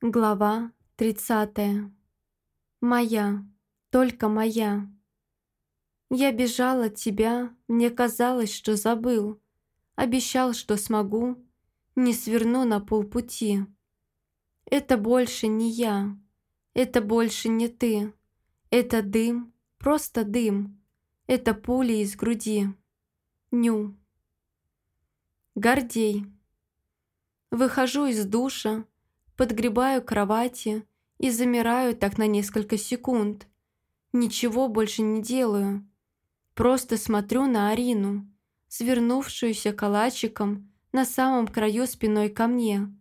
Глава 30. Моя, только моя. Я бежал от тебя, мне казалось, что забыл. Обещал, что смогу, не сверну на полпути. Это больше не я, это больше не ты. Это дым, просто дым. Это пули из груди. Ню. Гордей. Выхожу из душа, подгребаю кровати и замираю так на несколько секунд. Ничего больше не делаю. Просто смотрю на Арину, свернувшуюся калачиком на самом краю спиной ко мне,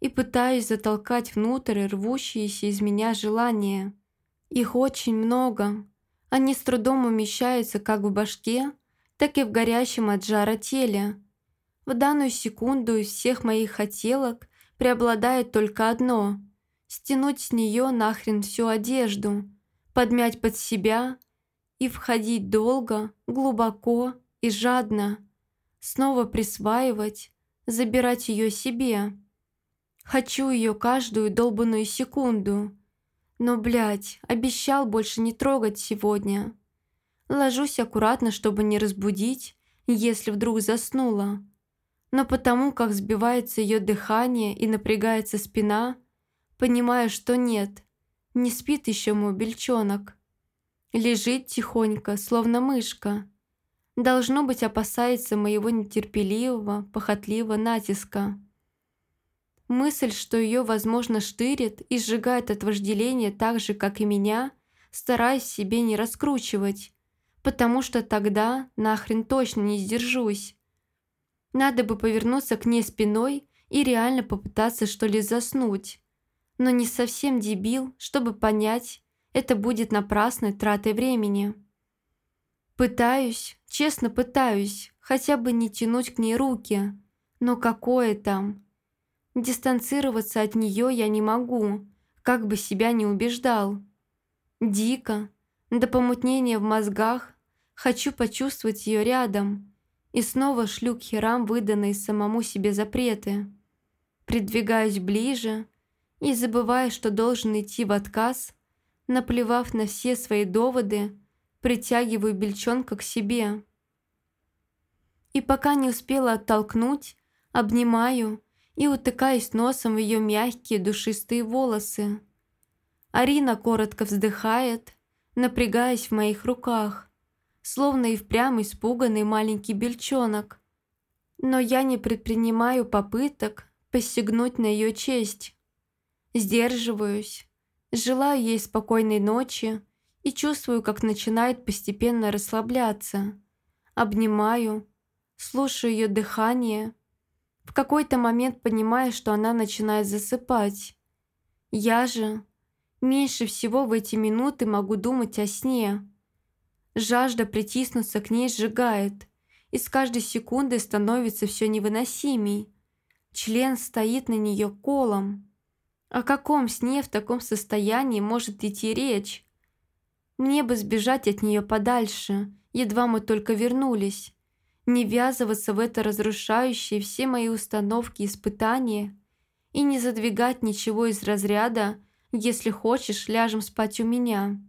и пытаюсь затолкать внутрь рвущиеся из меня желания. Их очень много. Они с трудом умещаются как в башке, так и в горящем от жара теле. В данную секунду из всех моих хотелок преобладает только одно – стянуть с нее нахрен всю одежду, подмять под себя и входить долго, глубоко и жадно, снова присваивать, забирать ее себе. Хочу ее каждую долбанную секунду. Но, блядь, обещал больше не трогать сегодня. Ложусь аккуратно, чтобы не разбудить, если вдруг заснула но потому как сбивается ее дыхание и напрягается спина, понимаю, что нет, не спит еще мой бельчонок. Лежит тихонько, словно мышка. Должно быть, опасается моего нетерпеливого, похотливого натиска. Мысль, что ее, возможно, штырит и сжигает от вожделения так же, как и меня, стараюсь себе не раскручивать, потому что тогда нахрен точно не сдержусь. Надо бы повернуться к ней спиной и реально попытаться что ли заснуть. Но не совсем дебил, чтобы понять, это будет напрасной тратой времени. Пытаюсь, честно пытаюсь, хотя бы не тянуть к ней руки. Но какое там? Дистанцироваться от нее я не могу, как бы себя не убеждал. Дико, до помутнения в мозгах, хочу почувствовать ее рядом, и снова шлю к херам выданные самому себе запреты. Придвигаюсь ближе и, забывая, что должен идти в отказ, наплевав на все свои доводы, притягиваю бельчонка к себе. И пока не успела оттолкнуть, обнимаю и утыкаюсь носом в ее мягкие душистые волосы. Арина коротко вздыхает, напрягаясь в моих руках – словно и впрямь испуганный маленький бельчонок. Но я не предпринимаю попыток посягнуть на ее честь. Сдерживаюсь, желаю ей спокойной ночи и чувствую, как начинает постепенно расслабляться. Обнимаю, слушаю ее дыхание. В какой-то момент понимаю, что она начинает засыпать. Я же меньше всего в эти минуты могу думать о сне. Жажда притиснуться к ней сжигает, и с каждой секундой становится все невыносимей. Член стоит на нее колом. О каком сне в таком состоянии может идти речь? Мне бы сбежать от нее подальше, едва мы только вернулись. Не ввязываться в это разрушающее все мои установки испытания и не задвигать ничего из разряда «если хочешь, ляжем спать у меня».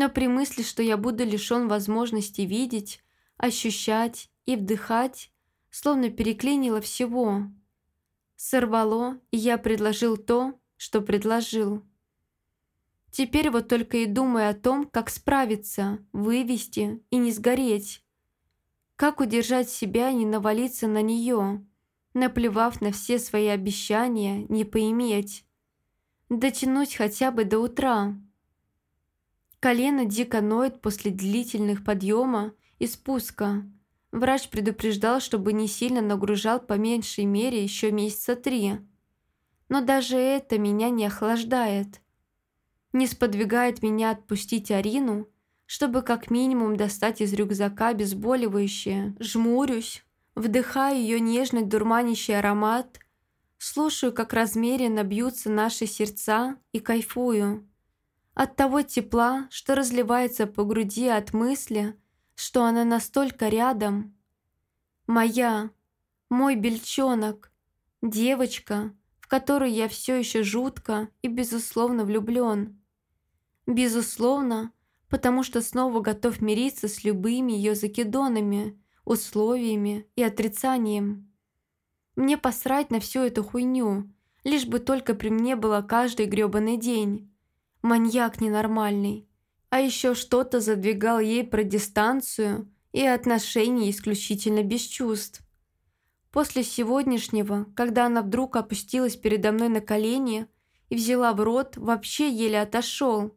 Но при мысли, что я буду лишён возможности видеть, ощущать и вдыхать, словно переклинило всего. Сорвало, и я предложил то, что предложил. Теперь вот только и думаю о том, как справиться, вывести и не сгореть. Как удержать себя и не навалиться на нее, наплевав на все свои обещания, не поиметь. Дотянуть хотя бы до утра. Колено дико ноет после длительных подъема и спуска. Врач предупреждал, чтобы не сильно нагружал по меньшей мере еще месяца три. Но даже это меня не охлаждает. Не сподвигает меня отпустить Арину, чтобы как минимум достать из рюкзака обезболивающее. Жмурюсь, вдыхаю ее нежный дурманящий аромат, слушаю, как размеренно бьются наши сердца и кайфую. От того тепла, что разливается по груди от мысли, что она настолько рядом. Моя, мой бельчонок, девочка, в которую я все еще жутко и безусловно влюблен. Безусловно, потому что снова готов мириться с любыми ее закидонами, условиями и отрицанием. Мне посрать на всю эту хуйню, лишь бы только при мне было каждый грёбаный день. Маньяк ненормальный. А еще что-то задвигал ей про дистанцию и отношения исключительно без чувств. После сегодняшнего, когда она вдруг опустилась передо мной на колени и взяла в рот, вообще еле отошел.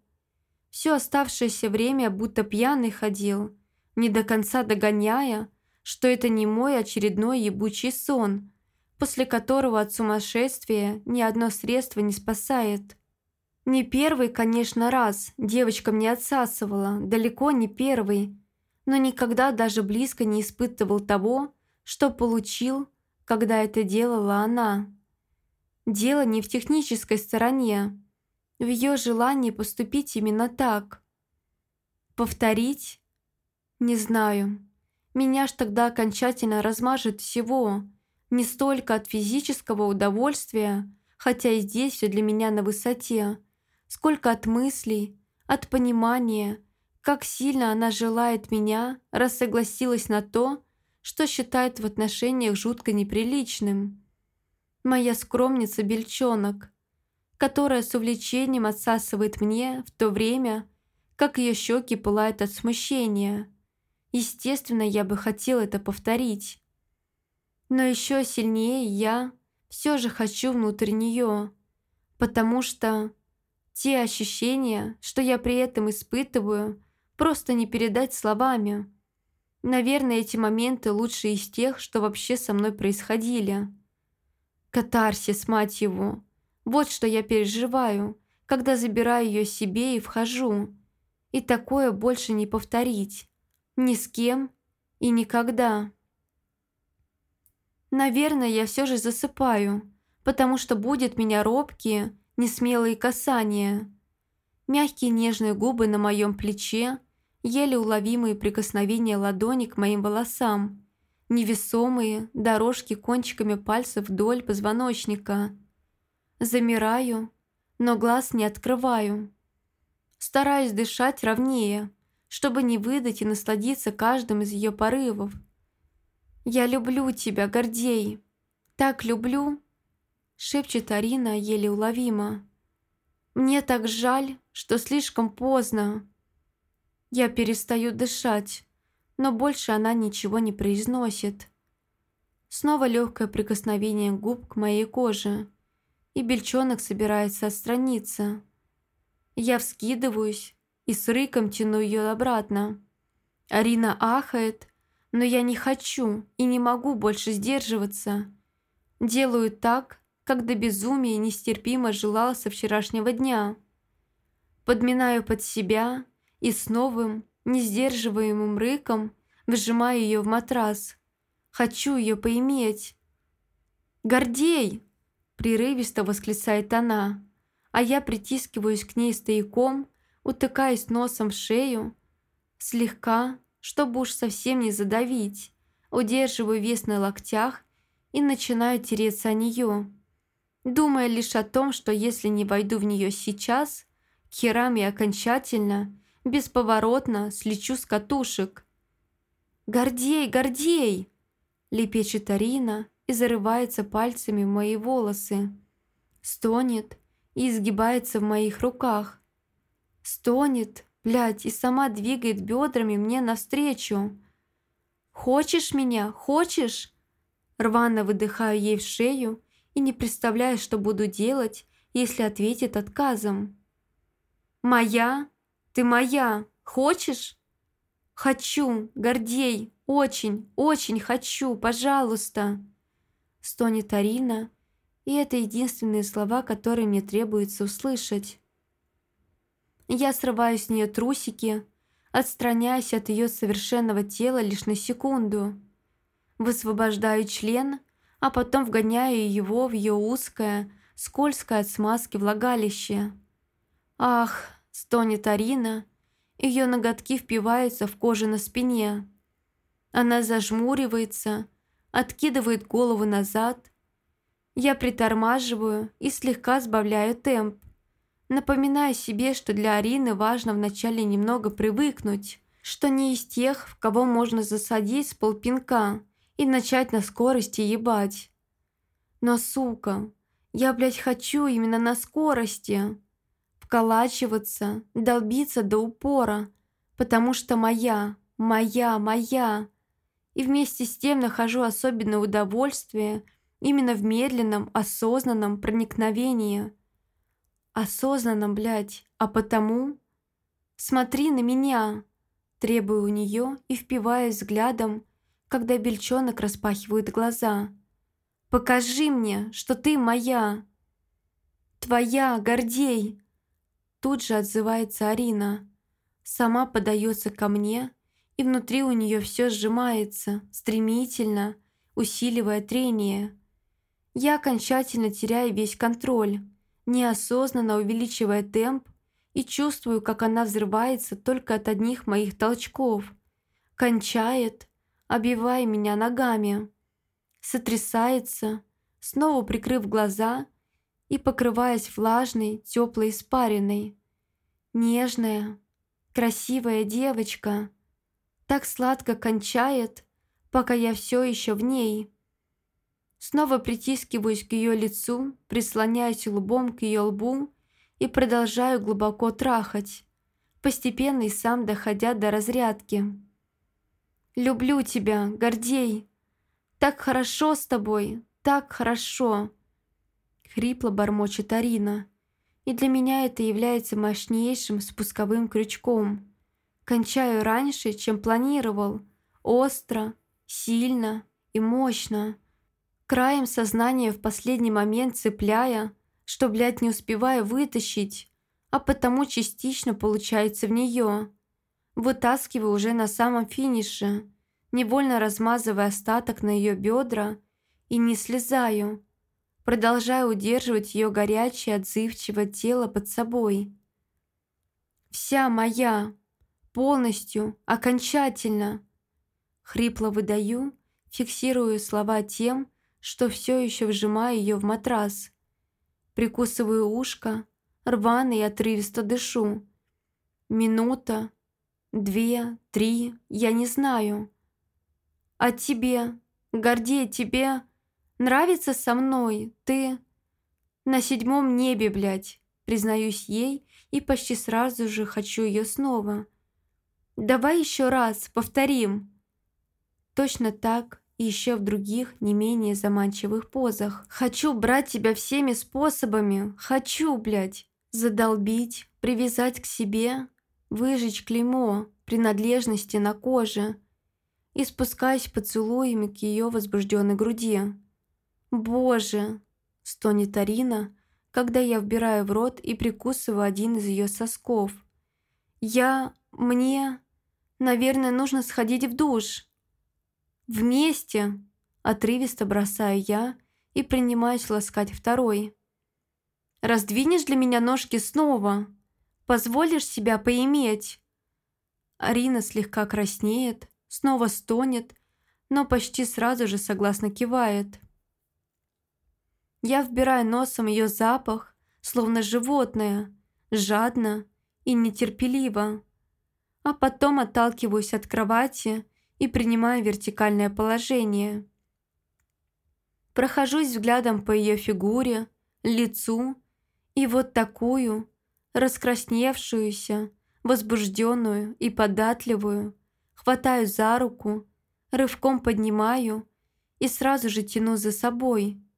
Все оставшееся время будто пьяный ходил, не до конца догоняя, что это не мой очередной ебучий сон, после которого от сумасшествия ни одно средство не спасает. Не первый, конечно, раз девочка мне отсасывала, далеко не первый, но никогда даже близко не испытывал того, что получил, когда это делала она. Дело не в технической стороне, в ее желании поступить именно так. Повторить? Не знаю. Меня ж тогда окончательно размажет всего, не столько от физического удовольствия, хотя и здесь все для меня на высоте, сколько от мыслей, от понимания, как сильно она желает меня, раз согласилась на то, что считает в отношениях жутко неприличным. Моя скромница-бельчонок, которая с увлечением отсасывает мне в то время, как ее щеки пылают от смущения. Естественно, я бы хотел это повторить. Но еще сильнее я все же хочу внутрь нее, потому что те ощущения, что я при этом испытываю, просто не передать словами. Наверное, эти моменты лучшие из тех, что вообще со мной происходили. Катарсис, мать его. Вот что я переживаю, когда забираю ее себе и вхожу. И такое больше не повторить. Ни с кем и никогда. Наверное, я все же засыпаю, потому что будет меня робкие, несмелые касания. Мягкие нежные губы на моем плече – еле уловимые прикосновения ладони к моим волосам, невесомые дорожки кончиками пальцев вдоль позвоночника. Замираю, но глаз не открываю. Стараюсь дышать ровнее, чтобы не выдать и насладиться каждым из ее порывов. «Я люблю тебя, Гордей! Так люблю!» Шепчет Арина еле уловимо. «Мне так жаль, что слишком поздно!» Я перестаю дышать, но больше она ничего не произносит. Снова легкое прикосновение губ к моей коже, и бельчонок собирается отстраниться. Я вскидываюсь и с рыком тяну ее обратно. Арина ахает, но я не хочу и не могу больше сдерживаться. Делаю так, как до безумия нестерпимо желала со вчерашнего дня. Подминаю под себя и с новым, несдерживаемым рыком выжимаю ее в матрас. Хочу ее поиметь. «Гордей!» – прерывисто восклицает она, а я притискиваюсь к ней стояком, утыкаясь носом в шею, слегка, чтобы уж совсем не задавить, удерживаю вес на локтях и начинаю тереться о нее, думая лишь о том, что если не войду в нее сейчас, я окончательно – бесповоротно слечу с катушек. «Гордей, Гордей!» – лепечет Арина и зарывается пальцами в мои волосы. Стонет и изгибается в моих руках. Стонет, блядь, и сама двигает бедрами мне навстречу. «Хочешь меня? Хочешь?» Рвано выдыхаю ей в шею и не представляю, что буду делать, если ответит отказом. «Моя?» Ты моя. Хочешь?» «Хочу, Гордей, очень, очень хочу, пожалуйста!» Стонет Арина, и это единственные слова, которые мне требуется услышать. Я срываю с нее трусики, отстраняясь от ее совершенного тела лишь на секунду. Высвобождаю член, а потом вгоняю его в ее узкое, скользкое от смазки влагалище. Ах, Стонет Арина, ее ноготки впиваются в кожу на спине. Она зажмуривается, откидывает голову назад. Я притормаживаю и слегка сбавляю темп. Напоминаю себе, что для Арины важно вначале немного привыкнуть, что не из тех, в кого можно засадить с полпинка и начать на скорости ебать. Но, сука, я, блядь, хочу именно на скорости. Вколачиваться, долбиться до упора, потому что моя, моя, моя. И вместе с тем нахожу особенное удовольствие именно в медленном, осознанном проникновении. Осознанном, блядь, а потому... Смотри на меня, требую у нее и впиваюсь взглядом, когда бельчонок распахивает глаза. Покажи мне, что ты моя. Твоя, Гордей. Тут же отзывается Арина. Сама подается ко мне и внутри у нее все сжимается, стремительно, усиливая трение. Я окончательно теряю весь контроль, неосознанно увеличивая темп и чувствую, как она взрывается только от одних моих толчков. Кончает, обивая меня ногами. Сотрясается, снова прикрыв глаза и покрываясь влажной, теплой испариной. Нежная, красивая девочка — так сладко кончает, пока я все еще в ней. Снова притискиваюсь к ее лицу, прислоняюсь лбом к ее лбу и продолжаю глубоко трахать, постепенно и сам доходя до разрядки. «Люблю тебя, Гордей! Так хорошо с тобой, так хорошо!» Хрипло бормочет Арина, и для меня это является мощнейшим спусковым крючком – Кончаю раньше, чем планировал. Остро, сильно и мощно. Краем сознания в последний момент цепляя, что, блядь, не успеваю вытащить, а потому частично получается в нее. Вытаскиваю уже на самом финише, невольно размазывая остаток на ее бедра и не слезаю. Продолжаю удерживать ее горячее, отзывчивое тело под собой. «Вся моя!» Полностью, окончательно. Хрипло выдаю, фиксирую слова тем, что все еще вжимаю ее в матрас. Прикусываю ушко, рвано и отрывисто дышу. Минута, две, три, я не знаю. А тебе, Гордей, тебе нравится со мной? Ты на седьмом небе, блядь, признаюсь ей и почти сразу же хочу ее снова. Давай еще раз, повторим. Точно так и еще в других не менее заманчивых позах. Хочу брать тебя всеми способами. Хочу, блядь. Задолбить, привязать к себе, выжечь клеймо принадлежности на коже и спускаясь поцелуями к ее возбужденной груди. «Боже!» – стонет Арина, когда я вбираю в рот и прикусываю один из ее сосков. «Я... мне...» Наверное, нужно сходить в душ. Вместе, отрывисто бросаю я и принимаюсь ласкать второй. Раздвинешь для меня ножки снова? Позволишь себя поиметь? Арина слегка краснеет, снова стонет, но почти сразу же согласно кивает. Я вбираю носом ее запах, словно животное, жадно и нетерпеливо а потом отталкиваюсь от кровати и принимаю вертикальное положение. Прохожусь взглядом по ее фигуре, лицу и вот такую, раскрасневшуюся, возбужденную и податливую, хватаю за руку, рывком поднимаю и сразу же тяну за собой –